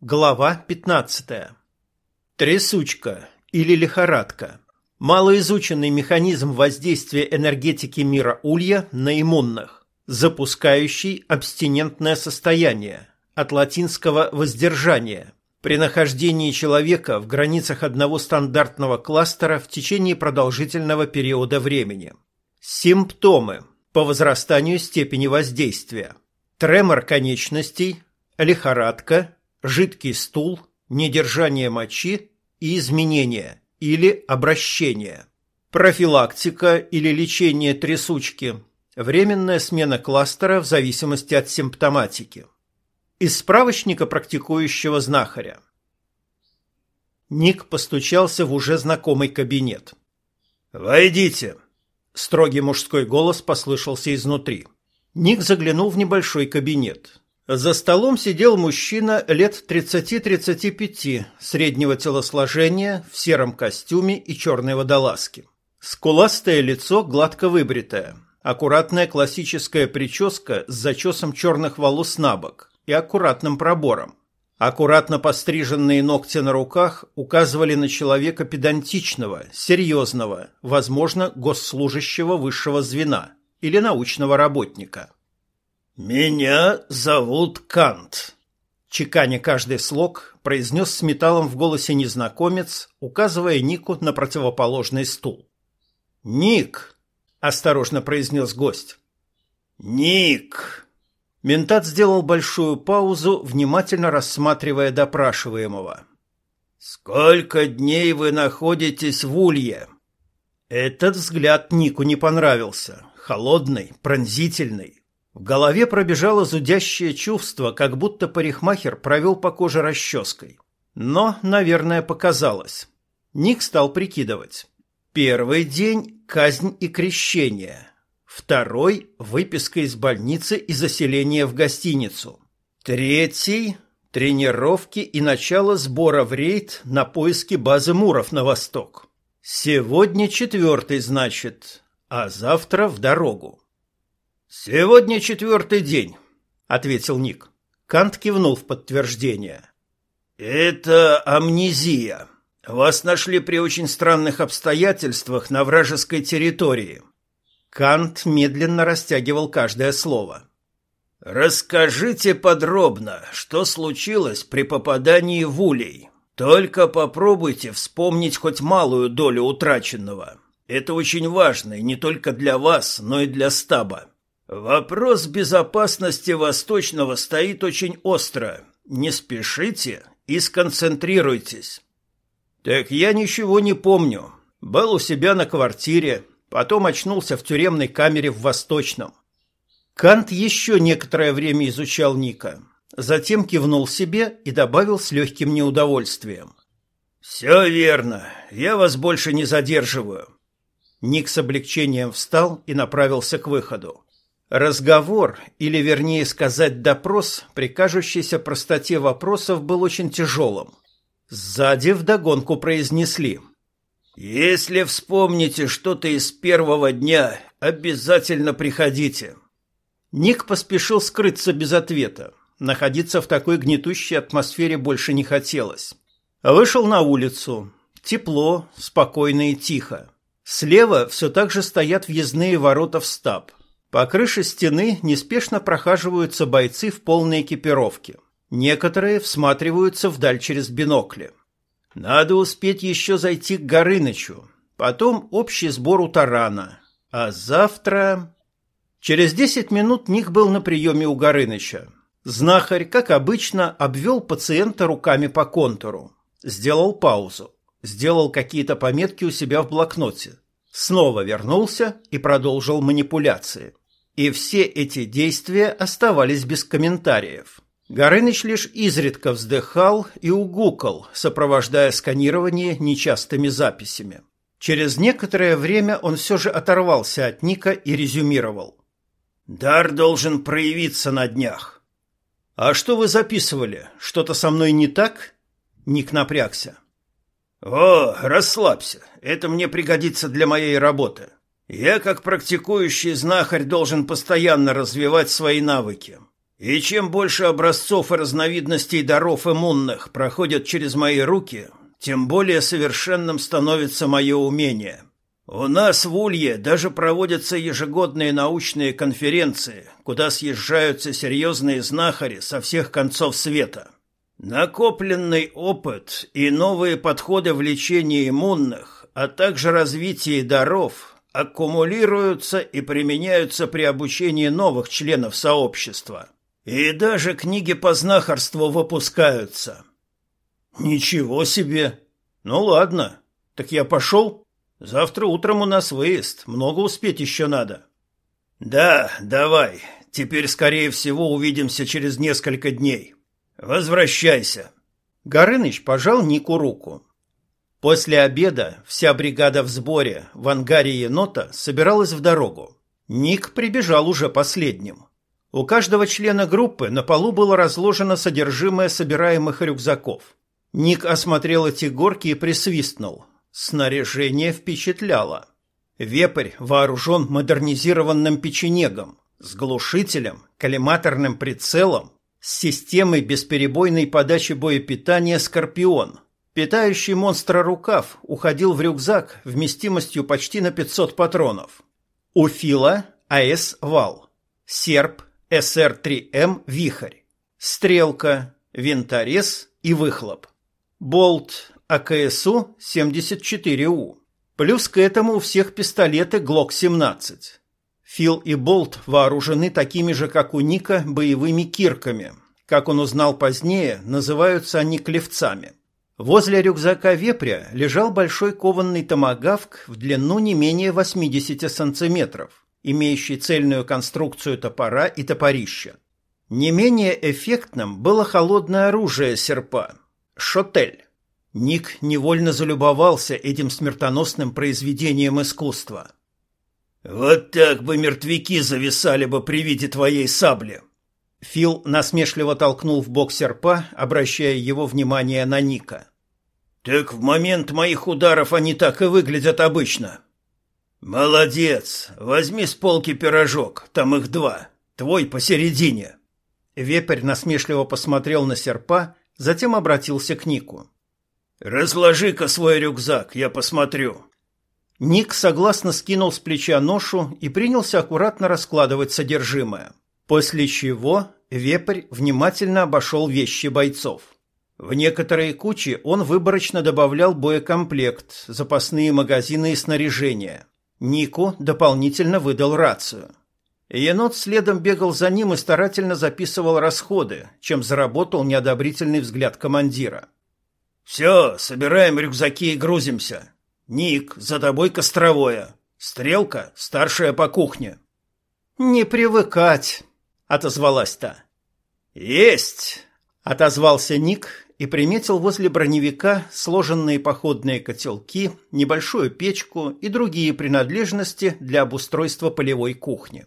Глава 15. Трясучка или лихорадка. Малоизученный механизм воздействия энергетики мира Улья на иммунных, запускающий абстинентное состояние, от латинского «воздержание», при нахождении человека в границах одного стандартного кластера в течение продолжительного периода времени. Симптомы по возрастанию степени воздействия. Тремор конечностей, лихорадка, жидкий стул, недержание мочи и изменения или обращение. Профилактика или лечение трясучки. Временная смена кластера в зависимости от симптоматики. Из справочника практикующего знахаря. Ник постучался в уже знакомый кабинет. «Войдите!» Строгий мужской голос послышался изнутри. Ник заглянул в небольшой кабинет. За столом сидел мужчина лет 30-35, среднего телосложения, в сером костюме и черной водолазке. Скуластое лицо гладко выбритое, аккуратная классическая прическа с зачесом черных волос на бок и аккуратным пробором. Аккуратно постриженные ногти на руках указывали на человека педантичного, серьезного, возможно, госслужащего высшего звена или научного работника. «Меня зовут Кант», — чеканя каждый слог, произнес с металлом в голосе незнакомец, указывая Нику на противоположный стул. «Ник», — осторожно произнес гость. «Ник». Ментат сделал большую паузу, внимательно рассматривая допрашиваемого. «Сколько дней вы находитесь в Улье?» Этот взгляд Нику не понравился. Холодный, пронзительный. В голове пробежало зудящее чувство, как будто парикмахер провел по коже расческой. Но, наверное, показалось. Ник стал прикидывать. Первый день – казнь и крещение. Второй – выписка из больницы и заселение в гостиницу. Третий – тренировки и начало сбора в рейд на поиски базы Муров на восток. Сегодня четвертый, значит, а завтра в дорогу. «Сегодня четвертый день», — ответил Ник. Кант кивнул в подтверждение. «Это амнезия. Вас нашли при очень странных обстоятельствах на вражеской территории». Кант медленно растягивал каждое слово. «Расскажите подробно, что случилось при попадании в улей. Только попробуйте вспомнить хоть малую долю утраченного. Это очень важно и не только для вас, но и для стаба. Вопрос безопасности Восточного стоит очень остро. Не спешите и сконцентрируйтесь. Так я ничего не помню. Был у себя на квартире, потом очнулся в тюремной камере в Восточном. Кант еще некоторое время изучал Ника, затем кивнул себе и добавил с легким неудовольствием. «Все верно. Я вас больше не задерживаю». Ник с облегчением встал и направился к выходу. Разговор, или вернее сказать допрос, при кажущейся простоте вопросов был очень тяжелым. Сзади вдогонку произнесли. «Если вспомните что-то из первого дня, обязательно приходите». Ник поспешил скрыться без ответа. Находиться в такой гнетущей атмосфере больше не хотелось. Вышел на улицу. Тепло, спокойно и тихо. Слева все так же стоят въездные ворота в стаб. По крыше стены неспешно прохаживаются бойцы в полной экипировке. Некоторые всматриваются вдаль через бинокли. Надо успеть еще зайти к Горынычу, потом общий сбор у Тарана. А завтра... Через десять минут Ник был на приеме у Горыныча. Знахарь, как обычно, обвел пациента руками по контуру. Сделал паузу. Сделал какие-то пометки у себя в блокноте. Снова вернулся и продолжил манипуляции. И все эти действия оставались без комментариев. Горыныч лишь изредка вздыхал и угукал, сопровождая сканирование нечастыми записями. Через некоторое время он все же оторвался от Ника и резюмировал. «Дар должен проявиться на днях». «А что вы записывали? Что-то со мной не так?» Ник напрягся. «О, расслабься. Это мне пригодится для моей работы. Я, как практикующий знахарь, должен постоянно развивать свои навыки. И чем больше образцов и разновидностей даров иммунных проходят через мои руки, тем более совершенным становится мое умение. У нас в Улье даже проводятся ежегодные научные конференции, куда съезжаются серьезные знахари со всех концов света. Накопленный опыт и новые подходы в лечении иммунных, а также развитие даров аккумулируются и применяются при обучении новых членов сообщества – и даже книги по знахарству выпускаются. Ничего себе. Ну ладно. Так я пошел. Завтра утром у нас выезд. Много успеть еще надо. Да, давай. Теперь, скорее всего, увидимся через несколько дней. Возвращайся. Горыныч пожал Нику руку. После обеда вся бригада в сборе в ангаре енота собиралась в дорогу. Ник прибежал уже последним. У каждого члена группы на полу было разложено содержимое собираемых рюкзаков. Ник осмотрел эти горки и присвистнул. Снаряжение впечатляло. Вепрь вооружен модернизированным печенегом, с глушителем, коллиматорным прицелом, с системой бесперебойной подачи боепитания «Скорпион». Питающий монстра рукав уходил в рюкзак вместимостью почти на 500 патронов. У Фила АС «Вал». Серп СР-3М «Вихрь», «Стрелка», «Винторез» и «Выхлоп», «Болт», АКСУ-74У. Плюс к этому у всех пистолеты ГЛОК-17. Фил и Болт вооружены такими же, как у Ника, боевыми кирками. Как он узнал позднее, называются они клевцами. Возле рюкзака вепря лежал большой кованный томагавк в длину не менее 80 сантиметров имеющий цельную конструкцию топора и топорища. Не менее эффектным было холодное оружие серпа – шотель. Ник невольно залюбовался этим смертоносным произведением искусства. «Вот так бы мертвяки зависали бы при виде твоей сабли!» Фил насмешливо толкнул в бок серпа, обращая его внимание на Ника. «Так в момент моих ударов они так и выглядят обычно. «Молодец! Возьми с полки пирожок, там их два. Твой посередине». Вепрь насмешливо посмотрел на серпа, затем обратился к Нику. «Разложи-ка свой рюкзак, я посмотрю». Ник согласно скинул с плеча ношу и принялся аккуратно раскладывать содержимое. После чего вепрь внимательно обошел вещи бойцов. В некоторые кучи он выборочно добавлял боекомплект, запасные магазины и снаряжение. Нику дополнительно выдал рацию. Енот следом бегал за ним и старательно записывал расходы, чем заработал неодобрительный взгляд командира. «Все, собираем рюкзаки и грузимся. Ник, за тобой костровое. Стрелка, старшая по кухне». «Не привыкать», — отозвалась та. «Есть», — отозвался Ник и приметил возле броневика сложенные походные котелки, небольшую печку и другие принадлежности для обустройства полевой кухни.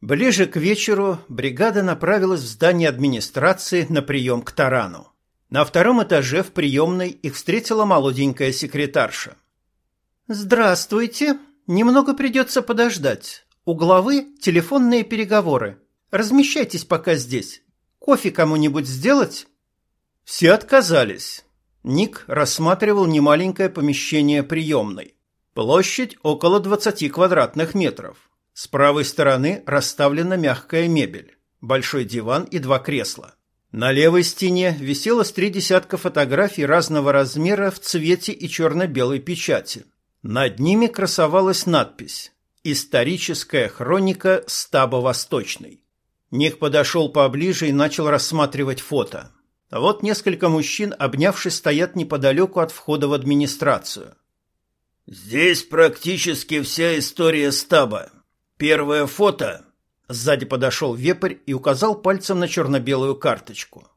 Ближе к вечеру бригада направилась в здание администрации на прием к Тарану. На втором этаже в приемной их встретила молоденькая секретарша. «Здравствуйте. Немного придется подождать. У главы телефонные переговоры. Размещайтесь пока здесь. Кофе кому-нибудь сделать? Все отказались. Ник рассматривал немаленькое помещение приемной. Площадь около 20 квадратных метров. С правой стороны расставлена мягкая мебель, большой диван и два кресла. На левой стене висело три десятка фотографий разного размера в цвете и черно-белой печати. Над ними красовалась надпись Историческая хроника стаба Восточный. Ник подошел поближе и начал рассматривать фото. Вот несколько мужчин, обнявшись, стоят неподалеку от входа в администрацию. «Здесь практически вся история стаба. Первое фото...» Сзади подошел вепрь и указал пальцем на черно-белую карточку.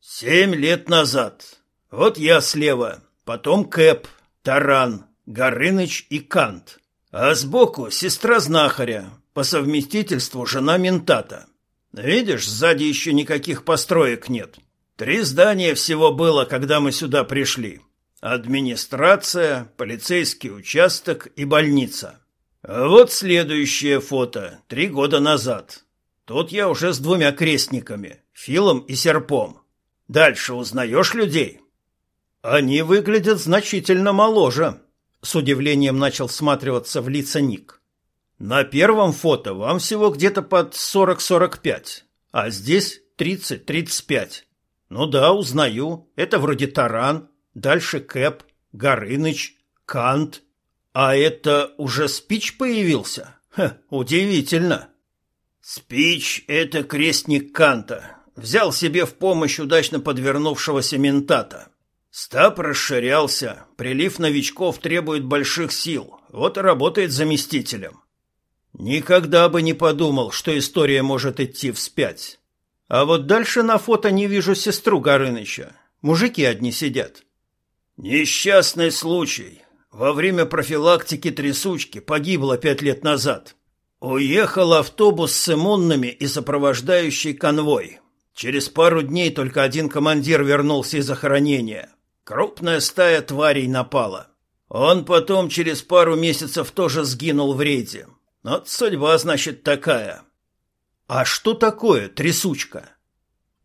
«Семь лет назад. Вот я слева, потом Кэп, Таран, Горыныч и Кант. А сбоку сестра знахаря, по совместительству жена ментата. Видишь, сзади еще никаких построек нет. Три здания всего было, когда мы сюда пришли. Администрация, полицейский участок и больница. А вот следующее фото, три года назад. Тут я уже с двумя крестниками, Филом и Серпом. Дальше узнаешь людей? Они выглядят значительно моложе. С удивлением начал всматриваться в лица Ник. На первом фото вам всего где-то под 40-45, а здесь 30-35. Ну да, узнаю. Это вроде Таран, дальше Кэп, Горыныч, Кант. А это уже Спич появился? Ха, удивительно. Спич — это крестник Канта. Взял себе в помощь удачно подвернувшегося ментата. Стаб расширялся, прилив новичков требует больших сил, вот и работает заместителем. Никогда бы не подумал, что история может идти вспять. А вот дальше на фото не вижу сестру Горыныча. Мужики одни сидят. Несчастный случай. Во время профилактики трясучки погибла пять лет назад. Уехал автобус с иммунными и сопровождающий конвой. Через пару дней только один командир вернулся из охранения. Крупная стая тварей напала. Он потом через пару месяцев тоже сгинул в рейде. Вот судьба, значит, такая. А что такое трясучка?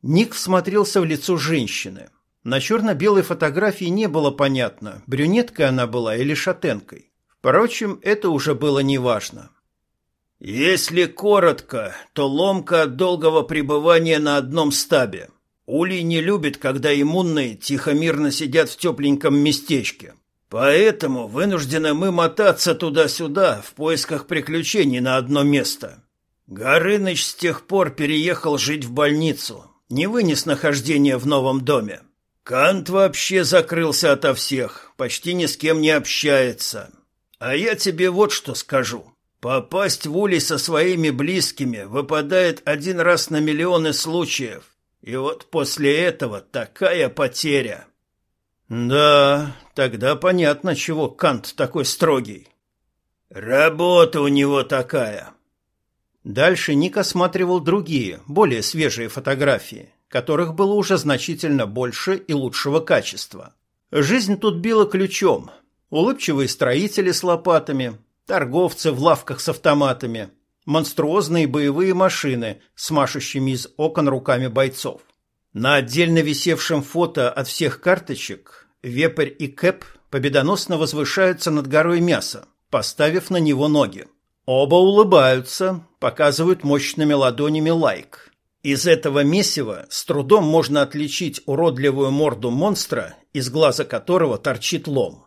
Ник всмотрелся в лицо женщины. На черно-белой фотографии не было понятно, брюнеткой она была или шатенкой. Впрочем, это уже было неважно. Если коротко, то ломка от долгого пребывания на одном стабе. Улей не любит, когда иммунные тихо-мирно сидят в тепленьком местечке. Поэтому вынуждены мы мотаться туда-сюда в поисках приключений на одно место. Горыныч с тех пор переехал жить в больницу, не вынес нахождения в новом доме. Кант вообще закрылся ото всех, почти ни с кем не общается. А я тебе вот что скажу. Попасть в улей со своими близкими выпадает один раз на миллионы случаев. И вот после этого такая потеря. Да, тогда понятно, чего Кант такой строгий. Работа у него такая. Дальше Ник осматривал другие, более свежие фотографии, которых было уже значительно больше и лучшего качества. Жизнь тут била ключом. Улыбчивые строители с лопатами, торговцы в лавках с автоматами, монструозные боевые машины с машущими из окон руками бойцов. На отдельно висевшем фото от всех карточек Вепрь и Кэп победоносно возвышаются над горой мяса, поставив на него ноги. Оба улыбаются, показывают мощными ладонями лайк. Из этого месива с трудом можно отличить уродливую морду монстра, из глаза которого торчит лом.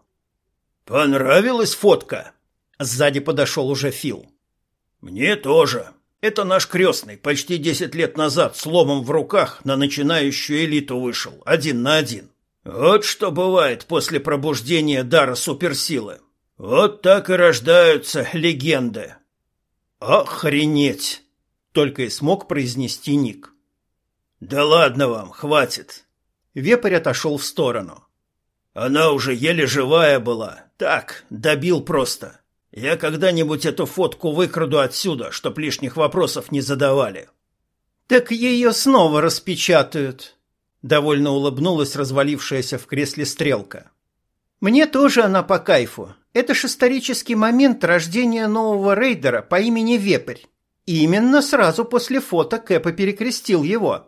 «Понравилась фотка?» Сзади подошел уже Фил. «Мне тоже. Это наш крестный, почти десять лет назад с ломом в руках на начинающую элиту вышел, один на один. Вот что бывает после пробуждения дара суперсилы. Вот так и рождаются легенды. Охренеть! Только и смог произнести Ник. Да ладно вам, хватит. Вепрь отошел в сторону. Она уже еле живая была. Так, добил просто. Я когда-нибудь эту фотку выкраду отсюда, чтоб лишних вопросов не задавали. Так ее снова распечатают. Довольно улыбнулась развалившаяся в кресле стрелка. Мне тоже она по кайфу. Это ж исторический момент рождения нового рейдера по имени Вепрь. Именно сразу после фото Кэпа перекрестил его.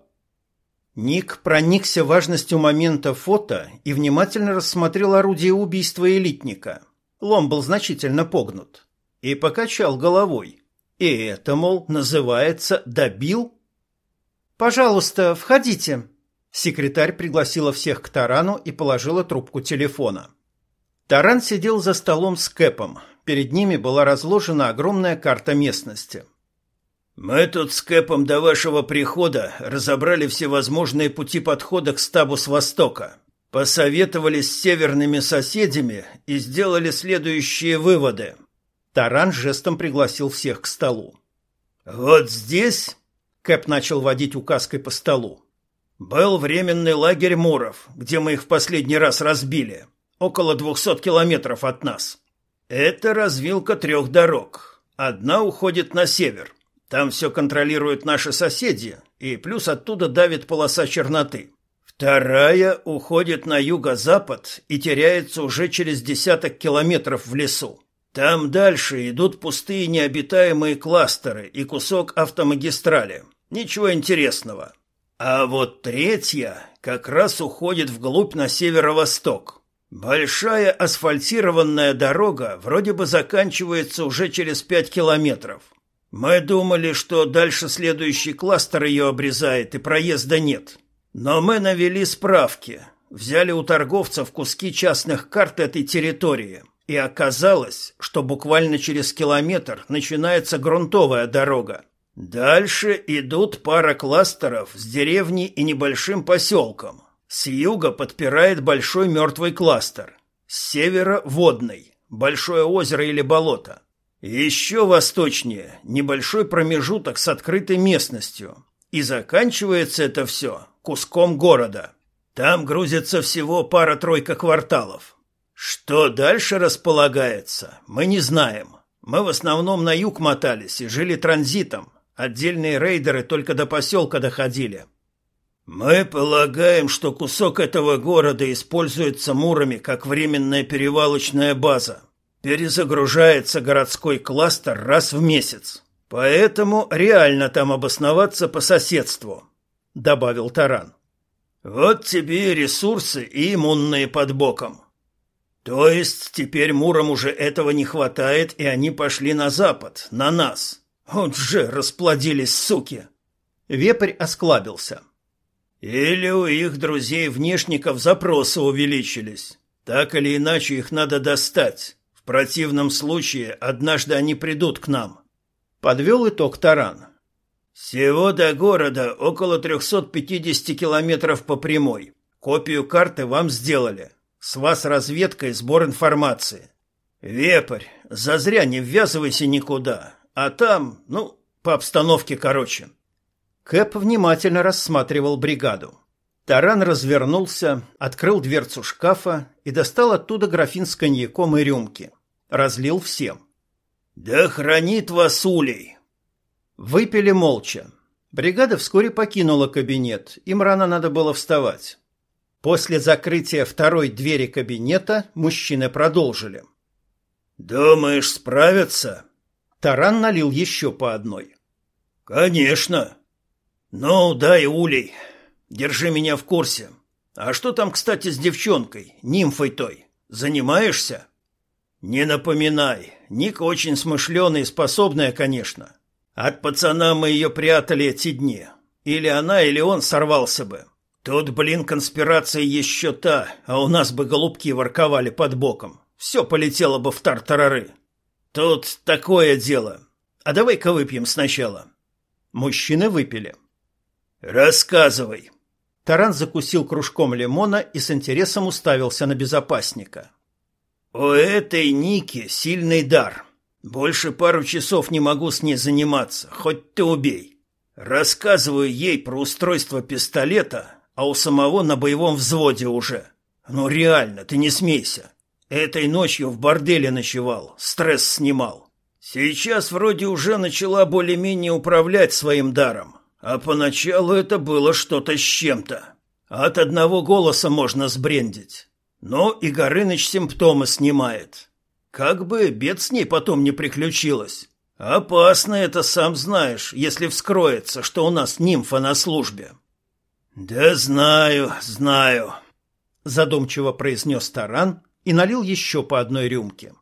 Ник проникся важностью момента фото и внимательно рассмотрел орудие убийства элитника. Лом был значительно погнут. И покачал головой. И это, мол, называется «добил»? «Пожалуйста, входите». Секретарь пригласила всех к тарану и положила трубку телефона. Таран сидел за столом с Кэпом. Перед ними была разложена огромная карта местности. «Мы тут с Кэпом до вашего прихода разобрали всевозможные пути подхода к стабу с востока, посоветовались с северными соседями и сделали следующие выводы». Таран жестом пригласил всех к столу. «Вот здесь...» — Кэп начал водить указкой по столу. «Был временный лагерь Муров, где мы их в последний раз разбили около двухсот километров от нас. Это развилка трех дорог. Одна уходит на север. Там все контролируют наши соседи, и плюс оттуда давит полоса черноты. Вторая уходит на юго-запад и теряется уже через десяток километров в лесу. Там дальше идут пустые необитаемые кластеры и кусок автомагистрали. Ничего интересного. А вот третья как раз уходит вглубь на северо-восток. Большая асфальтированная дорога вроде бы заканчивается уже через пять километров. Мы думали, что дальше следующий кластер ее обрезает и проезда нет. Но мы навели справки, взяли у торговцев куски частных карт этой территории, и оказалось, что буквально через километр начинается грунтовая дорога. Дальше идут пара кластеров с деревней и небольшим поселком. С юга подпирает большой мертвый кластер. С севера – водный, большое озеро или болото. Еще восточнее – небольшой промежуток с открытой местностью. И заканчивается это все куском города. Там грузится всего пара-тройка кварталов. Что дальше располагается, мы не знаем. Мы в основном на юг мотались и жили транзитом. Отдельные рейдеры только до поселка доходили. Мы полагаем, что кусок этого города используется мурами как временная перевалочная база. Перезагружается городской кластер раз в месяц. Поэтому реально там обосноваться по соседству, добавил Таран. Вот тебе и ресурсы и иммунные под боком. То есть теперь Мурам уже этого не хватает, и они пошли на запад, на нас. Вот же расплодились суки. Вепрь осклабился. Или у их друзей-внешников запросы увеличились. Так или иначе их надо достать. В противном случае однажды они придут к нам. Подвел итог Таран. Всего до города около 350 километров по прямой. Копию карты вам сделали. С вас разведка и сбор информации. Вепрь, зазря не ввязывайся никуда. А там, ну, по обстановке короче. Кэп внимательно рассматривал бригаду. Таран развернулся, открыл дверцу шкафа и достал оттуда графин с коньяком и рюмки. Разлил всем. «Да хранит вас улей!» Выпили молча. Бригада вскоре покинула кабинет, им рано надо было вставать. После закрытия второй двери кабинета мужчины продолжили. «Думаешь, справятся?» Таран налил еще по одной. «Конечно. Ну, дай улей. Держи меня в курсе. А что там, кстати, с девчонкой, нимфой той? Занимаешься?» «Не напоминай. Ника очень смышленая и способная, конечно. От пацана мы ее прятали эти дни. Или она, или он сорвался бы. Тут, блин, конспирация еще та, а у нас бы голубки ворковали под боком. Все полетело бы в тартарары. Тут такое дело. А давай-ка выпьем сначала. Мужчины выпили. Рассказывай. Таран закусил кружком лимона и с интересом уставился на безопасника. У этой Ники сильный дар. Больше пару часов не могу с ней заниматься, хоть ты убей. Рассказываю ей про устройство пистолета, а у самого на боевом взводе уже. Ну реально, ты не смейся. Этой ночью в борделе ночевал, стресс снимал. Сейчас вроде уже начала более-менее управлять своим даром, а поначалу это было что-то с чем-то. От одного голоса можно сбрендить. Но и Горыныч симптомы снимает. Как бы бед с ней потом не приключилось. Опасно это, сам знаешь, если вскроется, что у нас нимфа на службе. «Да знаю, знаю», — задумчиво произнес Таран и налил еще по одной рюмке.